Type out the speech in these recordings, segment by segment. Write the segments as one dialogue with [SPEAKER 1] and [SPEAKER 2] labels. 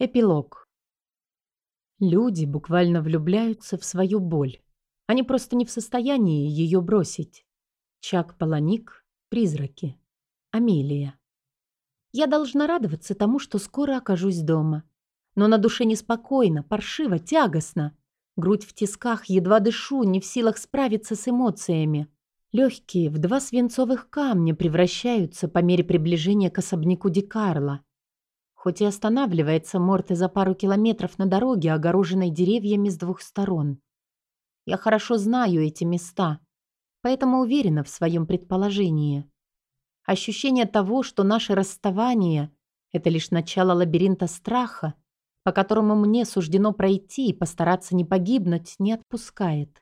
[SPEAKER 1] Эпилог. Люди буквально влюбляются в свою боль. Они просто не в состоянии ее бросить. Чак Паланик, Призраки. Амелия. Я должна радоваться тому, что скоро окажусь дома. Но на душе неспокойно, паршиво, тягостно. Грудь в тисках, едва дышу, не в силах справиться с эмоциями. Легкие в два свинцовых камня превращаются по мере приближения к особняку Дикарла. Хоть и останавливается Морте за пару километров на дороге, огороженной деревьями с двух сторон. Я хорошо знаю эти места, поэтому уверена в своем предположении. Ощущение того, что наше расставание — это лишь начало лабиринта страха, по которому мне суждено пройти и постараться не погибнуть, не отпускает.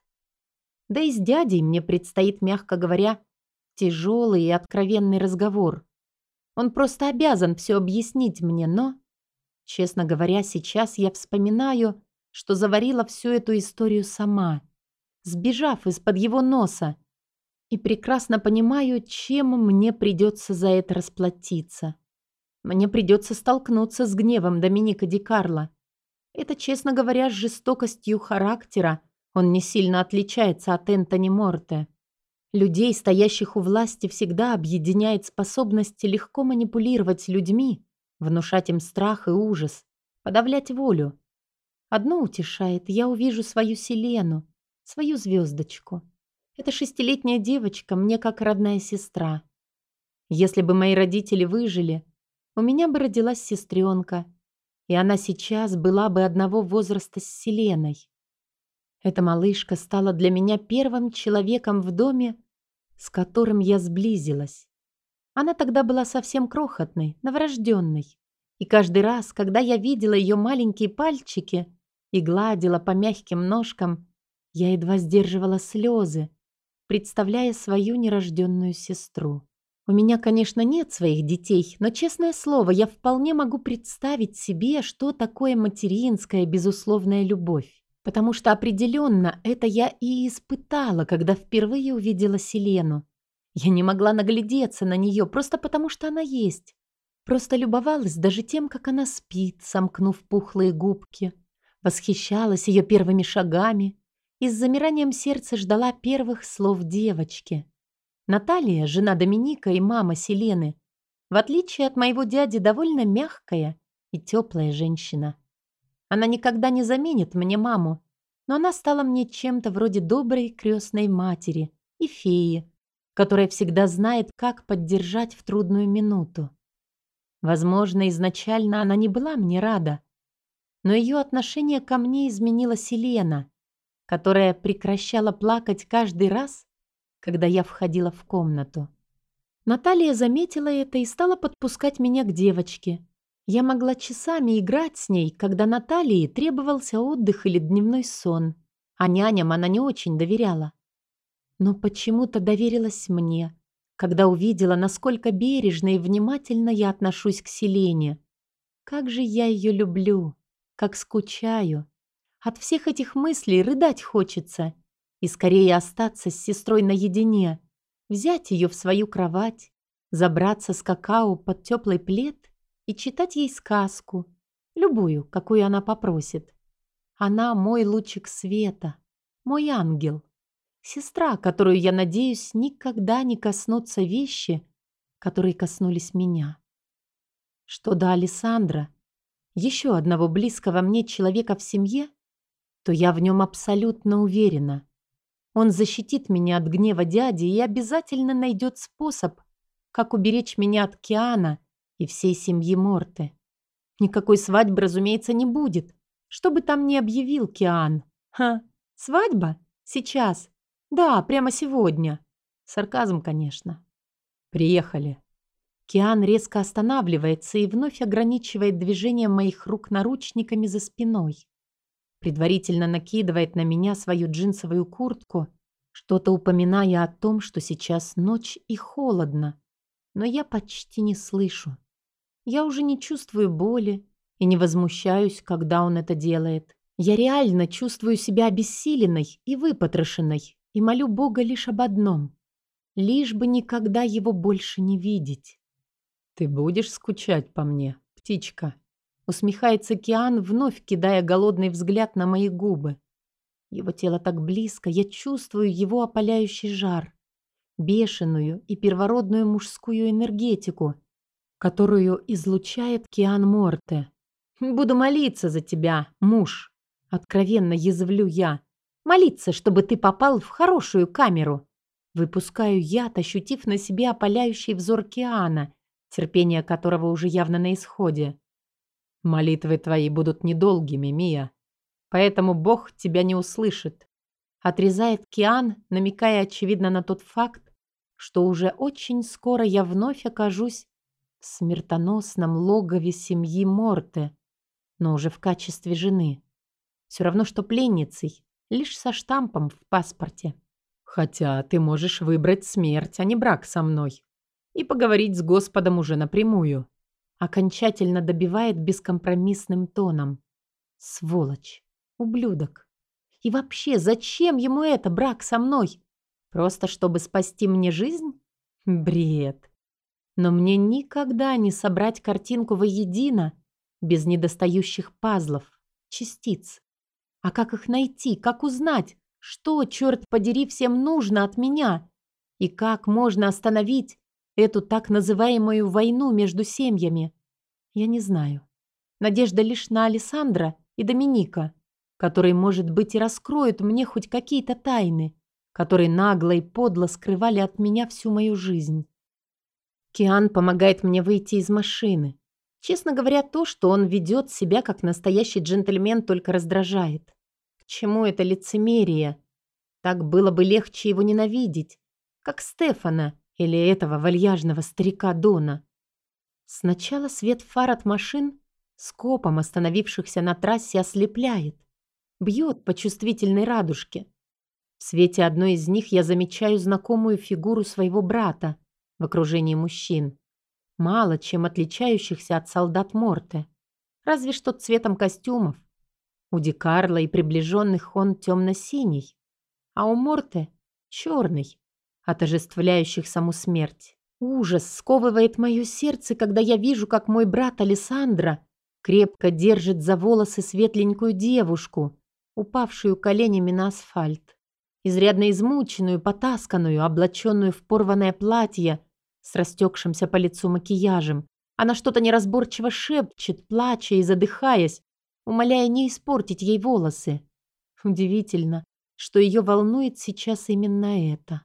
[SPEAKER 1] Да и с дядей мне предстоит, мягко говоря, тяжелый и откровенный разговор. Он просто обязан все объяснить мне, но... Честно говоря, сейчас я вспоминаю, что заварила всю эту историю сама, сбежав из-под его носа, и прекрасно понимаю, чем мне придется за это расплатиться. Мне придется столкнуться с гневом Доминика Ди Карло. Это, честно говоря, с жестокостью характера он не сильно отличается от Энтони Морте. Людей, стоящих у власти, всегда объединяет способность легко манипулировать людьми, внушать им страх и ужас, подавлять волю. Одно утешает, я увижу свою Селену, свою звездочку. Эта шестилетняя девочка мне как родная сестра. Если бы мои родители выжили, у меня бы родилась сестренка, и она сейчас была бы одного возраста с Селеной. Эта малышка стала для меня первым человеком в доме, с которым я сблизилась. Она тогда была совсем крохотной, новорожденной. И каждый раз, когда я видела ее маленькие пальчики и гладила по мягким ножкам, я едва сдерживала слезы, представляя свою нерожденную сестру. У меня, конечно, нет своих детей, но, честное слово, я вполне могу представить себе, что такое материнская безусловная любовь. Потому что определенно это я и испытала, когда впервые увидела Селену. Я не могла наглядеться на нее просто потому, что она есть. Просто любовалась даже тем, как она спит, сомкнув пухлые губки. Восхищалась ее первыми шагами и с замиранием сердца ждала первых слов девочки. Наталья, жена Доминика и мама Селены, в отличие от моего дяди, довольно мягкая и теплая женщина. Она никогда не заменит мне маму, но она стала мне чем-то вроде доброй крестной матери и феи, которая всегда знает, как поддержать в трудную минуту. Возможно, изначально она не была мне рада, но ее отношение ко мне изменила Селена, которая прекращала плакать каждый раз, когда я входила в комнату. Наталья заметила это и стала подпускать меня к девочке, я могла часами играть с ней, когда Наталье требовался отдых или дневной сон, а няням она не очень доверяла. Но почему-то доверилась мне, когда увидела, насколько бережно и внимательно я отношусь к Селене. Как же я ее люблю, как скучаю. От всех этих мыслей рыдать хочется и скорее остаться с сестрой наедине, взять ее в свою кровать, забраться с какао под теплый плед и читать ей сказку, любую, какую она попросит. Она мой лучик света, мой ангел, сестра, которую я надеюсь никогда не коснутся вещи, которые коснулись меня. Что до Александра, еще одного близкого мне человека в семье, то я в нем абсолютно уверена. Он защитит меня от гнева дяди и обязательно найдет способ, как уберечь меня от Киана и всей семьи Морте. Никакой свадьбы, разумеется, не будет. Что бы там ни объявил Киан. Ха, свадьба? Сейчас. Да, прямо сегодня. Сарказм, конечно. Приехали. Киан резко останавливается и вновь ограничивает движение моих рук наручниками за спиной. Предварительно накидывает на меня свою джинсовую куртку, что-то упоминая о том, что сейчас ночь и холодно. Но я почти не слышу. Я уже не чувствую боли и не возмущаюсь, когда он это делает. Я реально чувствую себя обессиленной и выпотрошенной и молю Бога лишь об одном. Лишь бы никогда его больше не видеть. «Ты будешь скучать по мне, птичка?» Усмехается Киан, вновь кидая голодный взгляд на мои губы. Его тело так близко, я чувствую его опаляющий жар, бешеную и первородную мужскую энергетику, которую излучает Киан Морте. «Буду молиться за тебя, муж!» Откровенно язвлю я. «Молиться, чтобы ты попал в хорошую камеру!» Выпускаю яд, ощутив на себе опаляющий взор Киана, терпение которого уже явно на исходе. «Молитвы твои будут недолгими, Мия, поэтому Бог тебя не услышит», отрезает Киан, намекая очевидно на тот факт, что уже очень скоро я вновь окажусь смертоносном логове семьи Морте, но уже в качестве жены. Все равно, что пленницей, лишь со штампом в паспорте. Хотя ты можешь выбрать смерть, а не брак со мной. И поговорить с Господом уже напрямую. Окончательно добивает бескомпромиссным тоном. Сволочь. Ублюдок. И вообще, зачем ему это, брак со мной? Просто чтобы спасти мне жизнь? Бред. Но мне никогда не собрать картинку воедино без недостающих пазлов, частиц. А как их найти, как узнать, что, черт подери, всем нужно от меня? И как можно остановить эту так называемую войну между семьями? Я не знаю. Надежда лишь на Александра и Доминика, которые, может быть, и раскроют мне хоть какие-то тайны, которые нагло и подло скрывали от меня всю мою жизнь. Киан помогает мне выйти из машины. Честно говоря, то, что он ведет себя как настоящий джентльмен, только раздражает. К чему это лицемерие? Так было бы легче его ненавидеть, как Стефана или этого вальяжного старика Дона. Сначала свет фар от машин, скопом остановившихся на трассе, ослепляет, бьет по чувствительной радужке. В свете одной из них я замечаю знакомую фигуру своего брата в окружении мужчин мало чем отличающихся от солдат Морте, разве что цветом костюмов. У Дикарла и приближенных он темно-синий, а у Морте — черный, отожествляющих саму смерть. Ужас сковывает мое сердце, когда я вижу, как мой брат Александра крепко держит за волосы светленькую девушку, упавшую коленями на асфальт, изрядно измученную, потасканную, облаченную в порванное платье с растекшимся по лицу макияжем. Она что-то неразборчиво шепчет, плача и задыхаясь, умоляя не испортить ей волосы. Удивительно, что ее волнует сейчас именно это.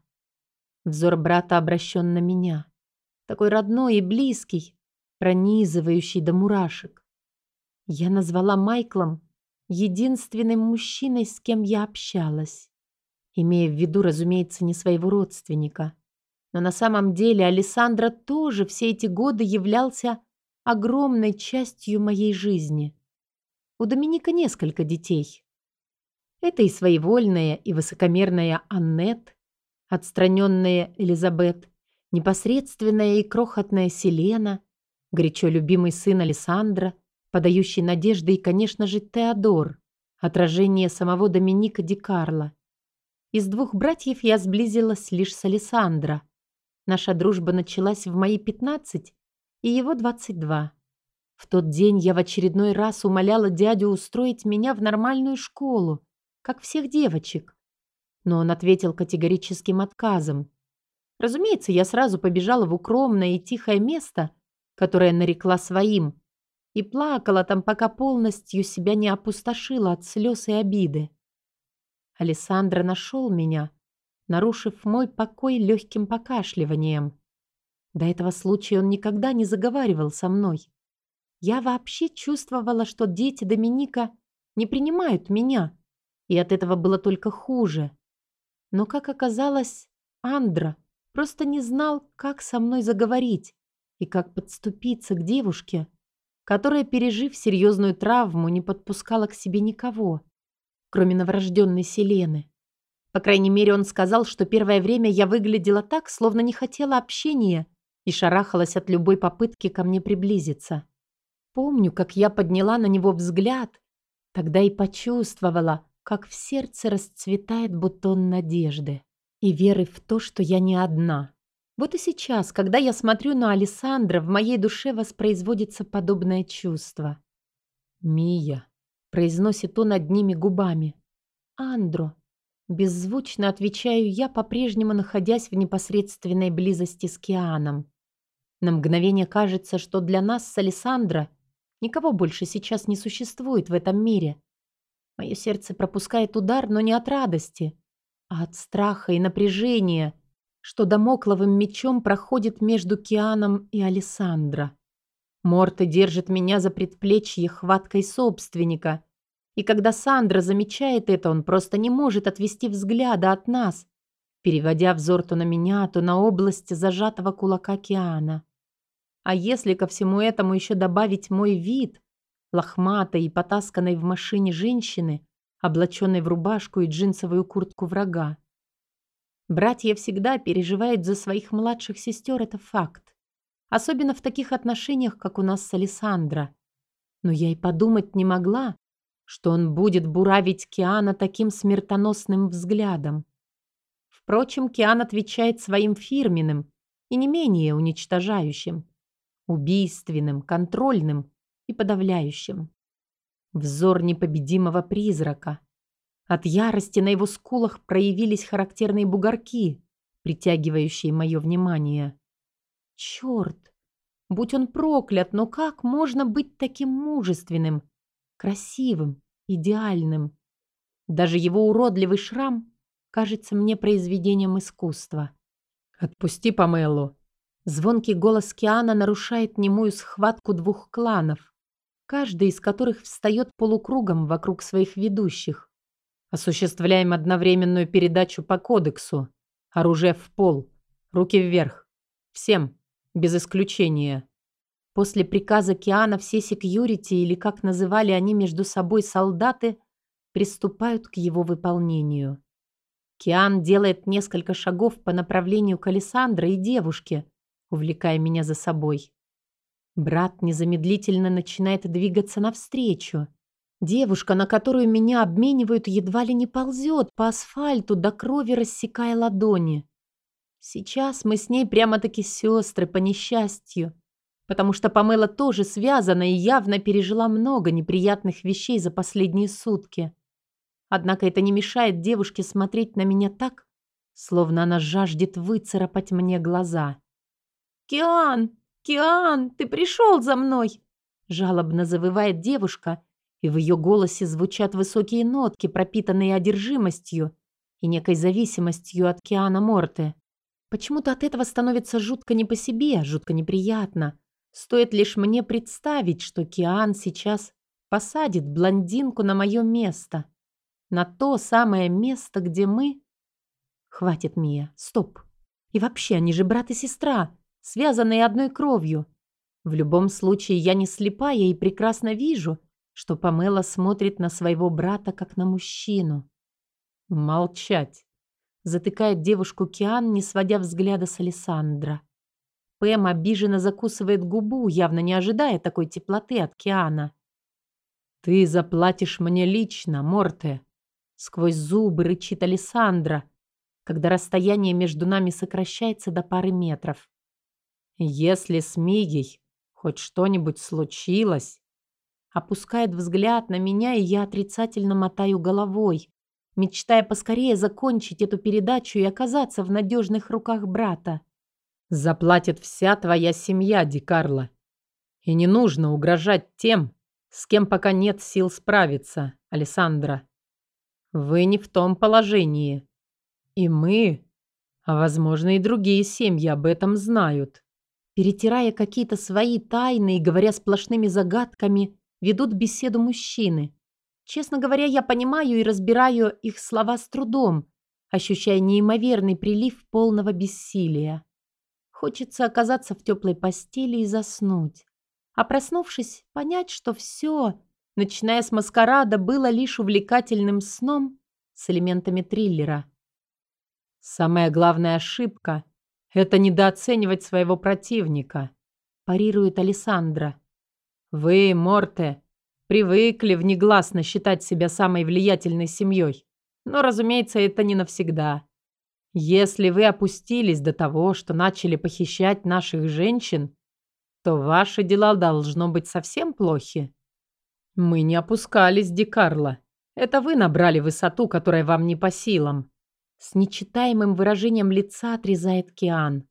[SPEAKER 1] Взор брата обращен на меня. Такой родной и близкий, пронизывающий до мурашек. Я назвала Майклом единственным мужчиной, с кем я общалась, имея в виду, разумеется, не своего родственника. Но на самом деле Александра тоже все эти годы являлся огромной частью моей жизни. У Доминика несколько детей. Это и своевольная, и высокомерная Аннет, отстраненная Элизабет, непосредственная и крохотная Селена, горячо любимый сын Александра, подающий надежды и, конечно же, Теодор, отражение самого Доминика Ди Карло. Из двух братьев я сблизилась лишь с Александро, Наша дружба началась в мои 15 и его 22. В тот день я в очередной раз умоляла дядю устроить меня в нормальную школу, как всех девочек. Но он ответил категорическим отказом. Разумеется, я сразу побежала в укромное и тихое место, которое нарекла своим, и плакала там, пока полностью себя не опустошила от слез и обиды. Александра нашел меня, нарушив мой покой легким покашливанием. До этого случая он никогда не заговаривал со мной. Я вообще чувствовала, что дети Доминика не принимают меня, и от этого было только хуже. Но, как оказалось, Андра просто не знал, как со мной заговорить и как подступиться к девушке, которая, пережив серьезную травму, не подпускала к себе никого, кроме новорожденной Селены. По крайней мере, он сказал, что первое время я выглядела так, словно не хотела общения и шарахалась от любой попытки ко мне приблизиться. Помню, как я подняла на него взгляд, тогда и почувствовала, как в сердце расцветает бутон надежды и веры в то, что я не одна. Вот и сейчас, когда я смотрю на Александра, в моей душе воспроизводится подобное чувство. «Мия», — произносит он одними губами. «Андро», — беззвучно отвечаю я, по-прежнему находясь в непосредственной близости с Кианом. На мгновение кажется, что для нас с Александра никого больше сейчас не существует в этом мире. Мое сердце пропускает удар, но не от радости, а от страха и напряжения, что домокловым мечом проходит между Кианом и Александра. Морте держит меня за предплечье хваткой собственника. И когда Сандра замечает это, он просто не может отвести взгляда от нас, переводя взор то на меня, то на область зажатого кулака Киана. А если ко всему этому еще добавить мой вид, лохматой и потасканной в машине женщины, облаченной в рубашку и джинсовую куртку врага. Братья всегда переживают за своих младших сестер, это факт. Особенно в таких отношениях, как у нас с Александра. Но я и подумать не могла, что он будет буравить Киана таким смертоносным взглядом. Впрочем, Киан отвечает своим фирменным и не менее уничтожающим, убийственным, контрольным и подавляющим. Взор непобедимого призрака. От ярости на его скулах проявились характерные бугорки, притягивающие мое внимание. Черт! Будь он проклят, но как можно быть таким мужественным, красивым, идеальным? Даже его уродливый шрам кажется мне произведением искусства. «Отпусти Памелу!» Звонкий голос Киана нарушает немую схватку двух кланов, каждый из которых встает полукругом вокруг своих ведущих. Осуществляем одновременную передачу по кодексу. Оружие в пол, руки вверх. Всем без исключения. После приказа Киана все секьюрити, или как называли они между собой солдаты, приступают к его выполнению. Киан делает несколько шагов по направлению к Александре и девушке, увлекая меня за собой. Брат незамедлительно начинает двигаться навстречу. Девушка, на которую меня обменивают, едва ли не ползет по асфальту, до крови рассекая ладони. Сейчас мы с ней прямо-таки сестры по несчастью, потому что Памела тоже связана и явно пережила много неприятных вещей за последние сутки. Однако это не мешает девушке смотреть на меня так, словно она жаждет выцарапать мне глаза. «Киан! Киан! Ты пришел за мной!» Жалобно завывает девушка, и в ее голосе звучат высокие нотки, пропитанные одержимостью и некой зависимостью от Киана Морте. Почему-то от этого становится жутко не по себе, жутко неприятно. Стоит лишь мне представить, что Киан сейчас посадит блондинку на мое место. На то самое место, где мы... Хватит, Мия, стоп. И вообще, они же брат и сестра, связанные одной кровью. В любом случае, я не слепая и прекрасно вижу, что Памела смотрит на своего брата как на мужчину. Молчать затыкает девушку Киан, не сводя взгляда с Александра. Пэм обиженно закусывает губу, явно не ожидая такой теплоты от Киана. «Ты заплатишь мне лично, Морте!» Сквозь зубы рычит Александра, когда расстояние между нами сокращается до пары метров. «Если с Мигей хоть что-нибудь случилось...» Опускает взгляд на меня, и я отрицательно мотаю головой, мечтая поскорее закончить эту передачу и оказаться в надежных руках брата. «Заплатит вся твоя семья, Ди Карло. И не нужно угрожать тем, с кем пока нет сил справиться, Александра. Вы не в том положении. И мы, а возможно и другие семьи об этом знают. Перетирая какие-то свои тайны и говоря сплошными загадками, ведут беседу мужчины. Честно говоря, я понимаю и разбираю их слова с трудом, ощущая неимоверный прилив полного бессилия. Хочется оказаться в теплой постели и заснуть. А проснувшись, понять, что все, начиная с маскарада, было лишь увлекательным сном с элементами триллера. Самая главная ошибка – это недооценивать своего противника, парирует Александра. Вы, Морте, Привыкли внегласно считать себя самой влиятельной семьей. Но, разумеется, это не навсегда. Если вы опустились до того, что начали похищать наших женщин, то ваши дела должно быть совсем плохи. «Мы не опускались, Ди Карло. Это вы набрали высоту, которая вам не по силам». С нечитаемым выражением лица отрезает Киан.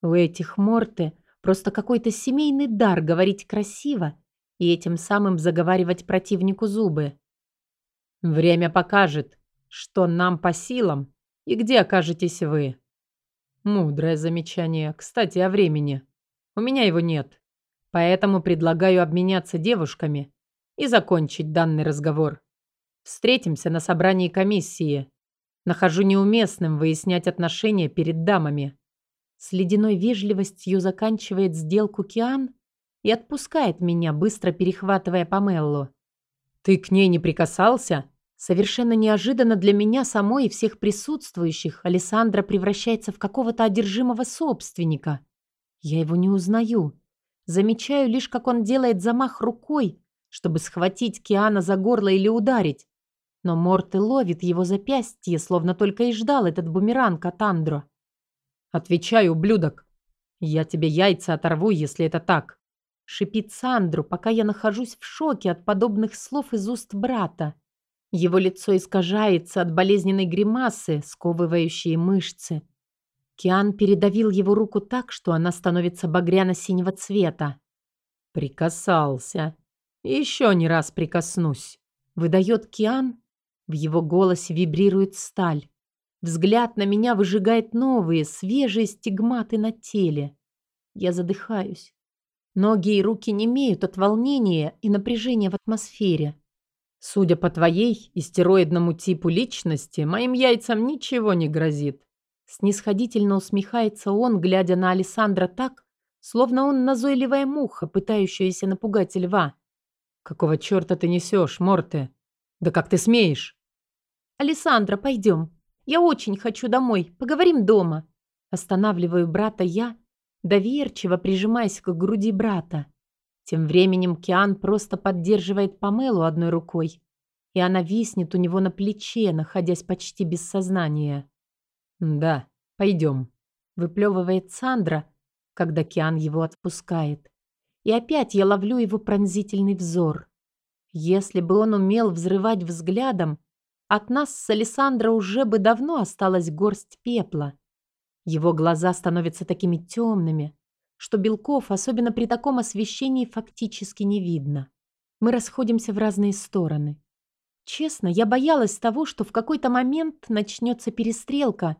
[SPEAKER 1] У этих Морты просто какой-то семейный дар говорить красиво и этим самым заговаривать противнику зубы. Время покажет, что нам по силам и где окажетесь вы. Мудрое замечание. Кстати, о времени. У меня его нет. Поэтому предлагаю обменяться девушками и закончить данный разговор. Встретимся на собрании комиссии. Нахожу неуместным выяснять отношения перед дамами. С ледяной вежливостью заканчивает сделку Киан и отпускает меня, быстро перехватывая Памеллу. «Ты к ней не прикасался?» Совершенно неожиданно для меня самой и всех присутствующих Александра превращается в какого-то одержимого собственника. Я его не узнаю. Замечаю лишь, как он делает замах рукой, чтобы схватить Киана за горло или ударить. Но Морте ловит его запястье, словно только и ждал этот бумеранг от Андро. «Отвечай, ублюдок! Я тебе яйца оторву, если это так!» Шипит Сандру, пока я нахожусь в шоке от подобных слов из уст брата. Его лицо искажается от болезненной гримасы, сковывающей мышцы. Киан передавил его руку так, что она становится багряно-синего цвета. «Прикасался. Еще не раз прикоснусь», — выдает Киан, в его голосе вибрирует сталь. Взгляд на меня выжигает новые, свежие стигматы на теле. Я задыхаюсь. Ноги и руки не имеют от волнения и напряжения в атмосфере. Судя по твоей истероидному типу личности, моим яйцам ничего не грозит. Снисходительно усмехается он, глядя на Александра так, словно он назойливая муха, пытающаяся напугать льва. «Какого черта ты несешь, Морте? Да как ты смеешь?»
[SPEAKER 2] «Алессандро, пойдем. Я очень хочу домой. Поговорим дома». Останавливаю брата я, доверчиво прижимаясь к груди брата. Тем временем Киан просто поддерживает Памелу одной рукой, и она виснет у него на плече, находясь почти без сознания.
[SPEAKER 1] «Да, пойдем», — выплевывает
[SPEAKER 2] Сандра, когда Киан его отпускает. И опять я ловлю его пронзительный взор. Если бы он умел взрывать взглядом, от нас с Александра уже бы давно осталась горсть пепла. Его глаза становятся такими темными, что белков, особенно при таком освещении, фактически не видно. Мы расходимся в разные стороны. Честно, я боялась того, что в какой-то момент начнется перестрелка,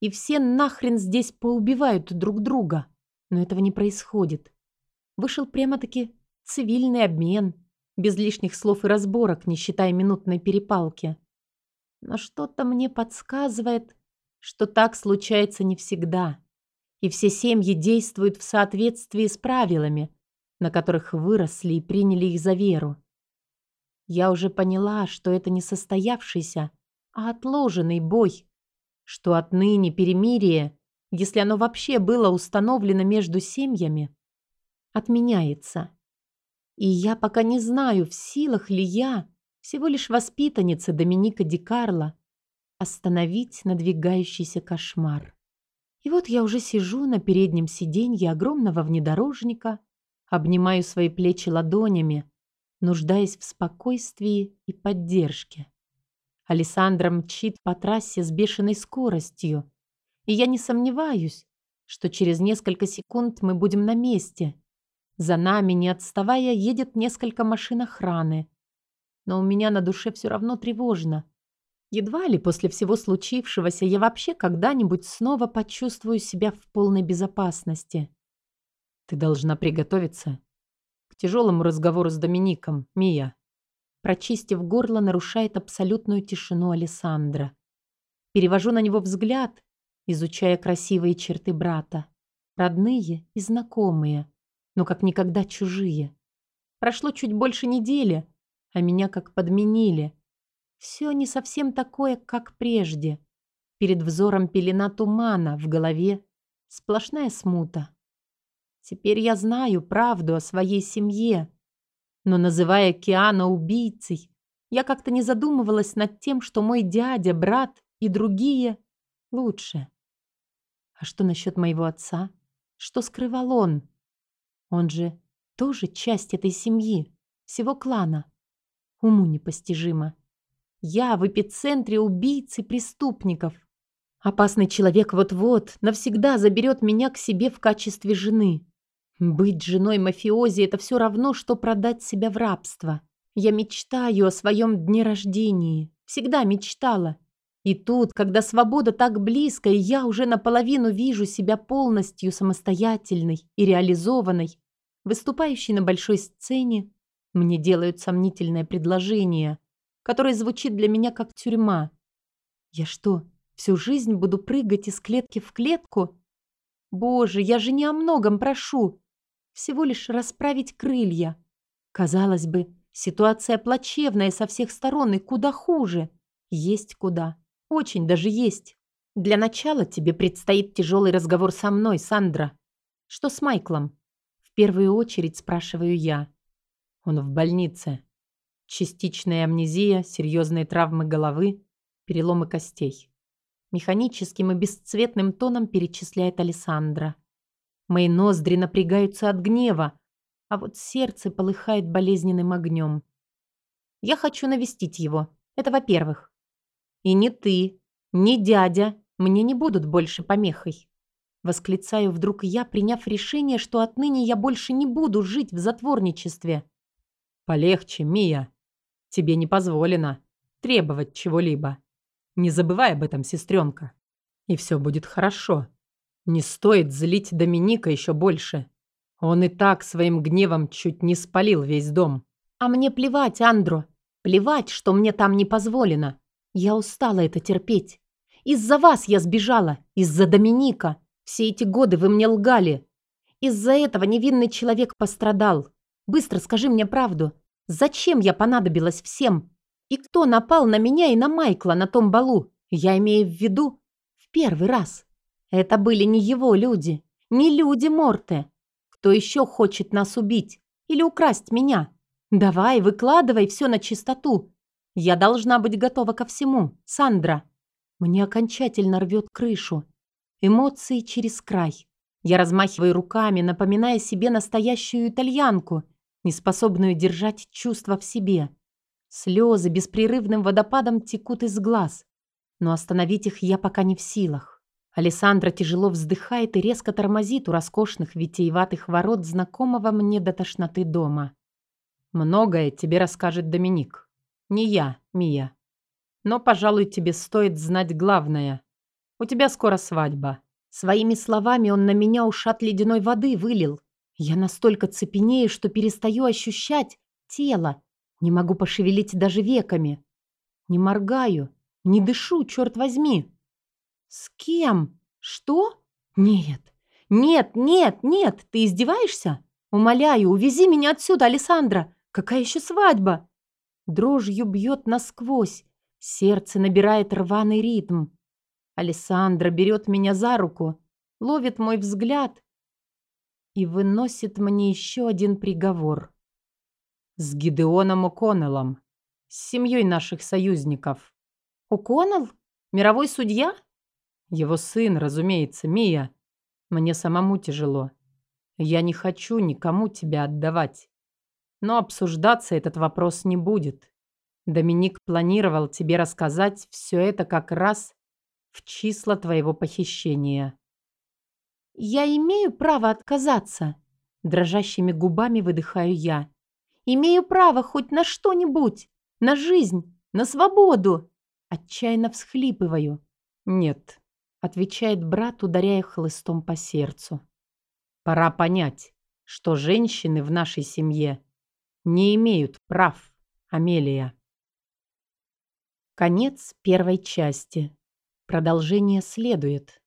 [SPEAKER 2] и все нахрен здесь поубивают друг друга. Но этого не происходит. Вышел прямо-таки цивильный обмен, без лишних слов и разборок, не считая минутной перепалки. Но что-то мне подсказывает, что так случается не всегда. И все семьи действуют в соответствии с правилами, на которых выросли и приняли их за веру. Я уже поняла, что это не состоявшийся, а отложенный бой, что отныне перемирие, если оно вообще было установлено между семьями, отменяется. И я пока не знаю, в силах ли я всего лишь воспитанница Доминика Ди Карло, остановить надвигающийся кошмар. И вот я уже сижу на переднем сиденье огромного внедорожника, обнимаю свои плечи ладонями, нуждаясь в спокойствии и поддержке. Александра мчит по трассе с бешеной скоростью, и я не сомневаюсь, что через несколько секунд мы будем на месте. За нами, не отставая, едет несколько машин охраны но у меня на душе все равно тревожно. Едва ли после всего случившегося я вообще когда-нибудь снова почувствую себя в полной безопасности.
[SPEAKER 1] Ты должна приготовиться к тяжелому разговору с Домиником, Мия.
[SPEAKER 2] Прочистив горло, нарушает абсолютную тишину Александра. Перевожу на него взгляд, изучая красивые черты брата. Родные и знакомые, но как никогда чужие. Прошло чуть больше недели, а меня как подменили. Все не совсем такое, как прежде. Перед взором пелена тумана, в голове сплошная смута. Теперь я знаю правду о своей семье, но называя Киана убийцей, я как-то не задумывалась над тем, что мой дядя, брат и другие лучше. А что насчет моего отца? Что скрывал он? Он же тоже часть этой семьи всего клана. Уму непостижимо. Я в эпицентре убийц и преступников. Опасный человек вот-вот навсегда заберет меня к себе в качестве жены. Быть женой мафиози – это все равно, что продать себя в рабство. Я мечтаю о своем дне рождении. Всегда мечтала. И тут, когда свобода так близко, и я уже наполовину вижу себя полностью самостоятельной и реализованной, выступающей на большой сцене, мне делают сомнительное предложение, которое звучит для меня как тюрьма. Я что, всю жизнь буду прыгать из клетки в клетку? Боже, я же не о многом прошу всего лишь расправить крылья. Казалось бы, ситуация плачевная со всех сторон и куда хуже. Есть куда. Очень даже есть. Для начала тебе предстоит тяжелый разговор со мной, Сандра. Что с Майклом? В первую очередь спрашиваю я. Он в больнице. Частичная амнезия, серьезные травмы головы, переломы костей. Механическим и бесцветным тоном перечисляет Александра. Мои ноздри напрягаются от гнева, а вот сердце полыхает болезненным огнем. Я хочу навестить его. Это во-первых. И ни ты, ни дядя мне не будут больше помехой. Восклицаю вдруг я, приняв решение, что отныне я больше не буду жить в затворничестве. Полегче, Мия. Тебе не позволено требовать чего-либо. Не забывай об этом, сестренка. И все будет хорошо. Не стоит злить Доминика еще больше. Он и так своим гневом чуть не спалил весь дом. А мне плевать, Андро. Плевать, что мне там не позволено. Я устала это терпеть. Из-за вас я сбежала. Из-за Доминика. Все эти годы вы мне лгали. Из-за этого невинный человек пострадал. Быстро скажи мне правду. Зачем я понадобилась всем? И кто напал на меня и на Майкла на том балу? Я имею в виду в первый раз. Это были не его люди, не люди Морте. Кто еще хочет нас убить или украсть меня? Давай, выкладывай все на чистоту. Я должна быть готова ко всему, Сандра. Мне окончательно рвет крышу. Эмоции через край. Я размахиваю руками, напоминая себе настоящую итальянку, неспособную держать чувства в себе. Слезы беспрерывным водопадом текут из глаз, но остановить их я пока не в силах. Александра тяжело вздыхает и резко тормозит у роскошных витиеватых ворот знакомого мне до тошноты дома. «Многое тебе расскажет Доминик. Не я, Мия. Но, пожалуй, тебе стоит знать главное. У тебя скоро свадьба». Своими словами он на меня ушат ледяной воды вылил. Я настолько цепенею, что перестаю ощущать тело. Не могу пошевелить даже веками. Не моргаю, не дышу, черт возьми. «С кем? Что? Нет, нет, нет, нет, ты издеваешься? Умоляю, увези меня отсюда, Александра! Какая еще свадьба?» Дрожью бьет насквозь, сердце набирает рваный ритм. Александра берет меня за руку, ловит мой взгляд и выносит мне еще один приговор. С Гидеоном О'Коннеллом, с семьей наших союзников. О'Коннелл? Мировой судья? Его сын, разумеется, Мия. Мне самому тяжело. Я не хочу никому тебя отдавать. Но обсуждаться этот вопрос не будет. Доминик планировал тебе рассказать все это как раз в числа твоего похищения. Я имею право отказаться. Дрожащими губами выдыхаю я. Имею право хоть на что-нибудь. На жизнь, на свободу. Отчаянно всхлипываю. Нет, отвечает брат, ударяя хлыстом по сердцу. Пора понять, что женщины в нашей семье не имеют прав, Амелия. Конец первой части. Продолжение следует.